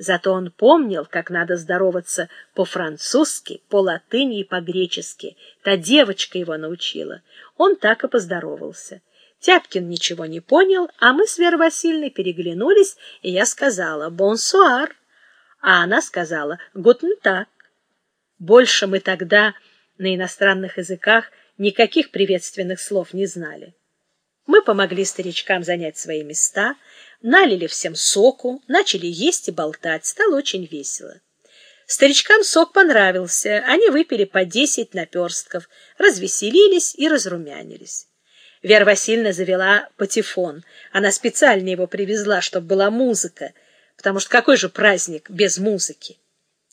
Зато он помнил, как надо здороваться по-французски, по-латыни и по-гречески. Та девочка его научила. Он так и поздоровался. Тяпкин ничего не понял, а мы с Верой Васильевной переглянулись, и я сказала «бонсуар», а она сказала «гутен так». Больше мы тогда на иностранных языках никаких приветственных слов не знали. Мы помогли старичкам занять свои места, налили всем соку, начали есть и болтать. Стало очень весело. Старичкам сок понравился. Они выпили по десять наперстков, развеселились и разрумянились. Вера Васильевна завела патефон. Она специально его привезла, чтобы была музыка, потому что какой же праздник без музыки?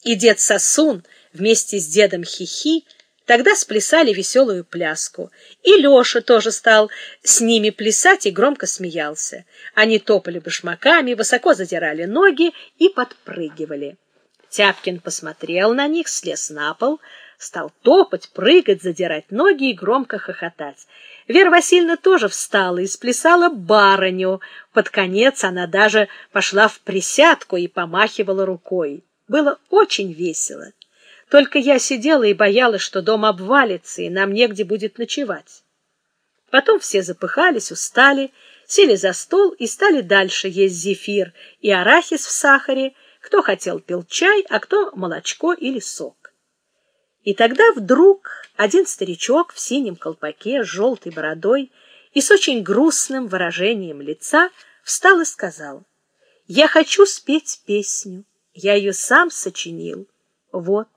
И дед Сосун вместе с дедом Хихи Тогда сплясали веселую пляску, и Леша тоже стал с ними плясать и громко смеялся. Они топали башмаками, высоко задирали ноги и подпрыгивали. Тяпкин посмотрел на них, слез на пол, стал топать, прыгать, задирать ноги и громко хохотать. Вера Васильевна тоже встала и сплясала барыню. Под конец она даже пошла в присядку и помахивала рукой. Было очень весело. Только я сидела и боялась, что дом обвалится, и нам негде будет ночевать. Потом все запыхались, устали, сели за стол и стали дальше есть зефир и арахис в сахаре, кто хотел пил чай, а кто молочко или сок. И тогда вдруг один старичок в синем колпаке с желтой бородой и с очень грустным выражением лица встал и сказал, «Я хочу спеть песню, я ее сам сочинил, вот».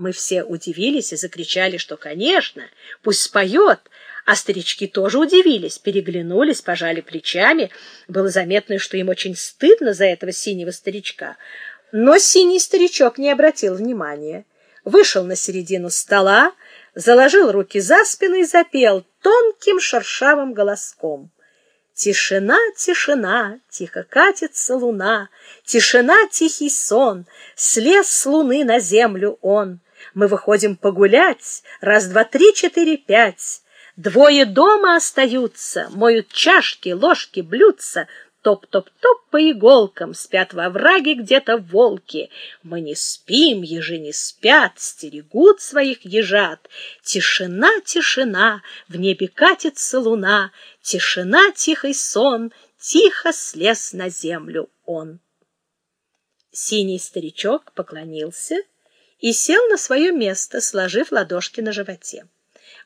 Мы все удивились и закричали, что, конечно, пусть споет, а старички тоже удивились, переглянулись, пожали плечами. Было заметно, что им очень стыдно за этого синего старичка. Но синий старичок не обратил внимания. Вышел на середину стола, заложил руки за спину и запел тонким шершавым голоском. Тишина, тишина, тихо катится луна, Тишина, тихий сон, слез с луны на землю он. Мы выходим погулять, раз, два, три, четыре, пять. Двое дома остаются, моют чашки, ложки, блюдца, Топ-топ-топ по иголкам, спят во враге где-то волки. Мы не спим, ежи не спят, стерегут своих ежат. Тишина, тишина, в небе катится луна, Тишина, тихий сон, тихо слез на землю он. Синий старичок поклонился и сел на свое место, сложив ладошки на животе.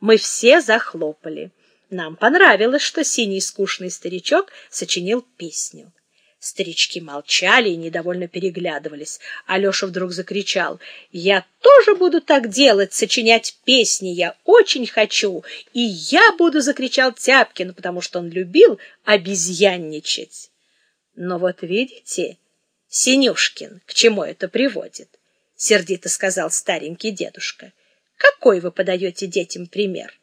Мы все захлопали. Нам понравилось, что синий скучный старичок сочинил песню. Старички молчали и недовольно переглядывались. Алеша вдруг закричал. «Я тоже буду так делать, сочинять песни. Я очень хочу. И я буду!» — закричал Тяпкин, потому что он любил обезьянничать. Но вот видите, Синюшкин, к чему это приводит? — сердито сказал старенький дедушка. — Какой вы подаете детям пример?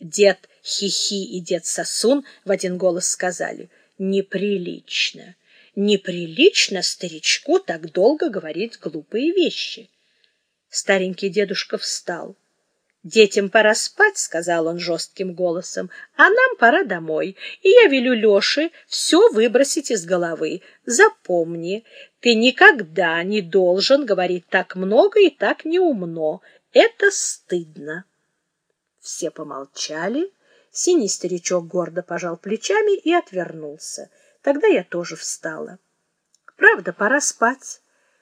Дед Хихи и дед Сосун в один голос сказали «Неприлично, неприлично старичку так долго говорить глупые вещи». Старенький дедушка встал. «Детям пора спать», — сказал он жестким голосом, — «а нам пора домой, и я велю Леше все выбросить из головы. Запомни, ты никогда не должен говорить так много и так неумно. Это стыдно». Все помолчали. Синий старичок гордо пожал плечами и отвернулся. Тогда я тоже встала. Правда, пора спать.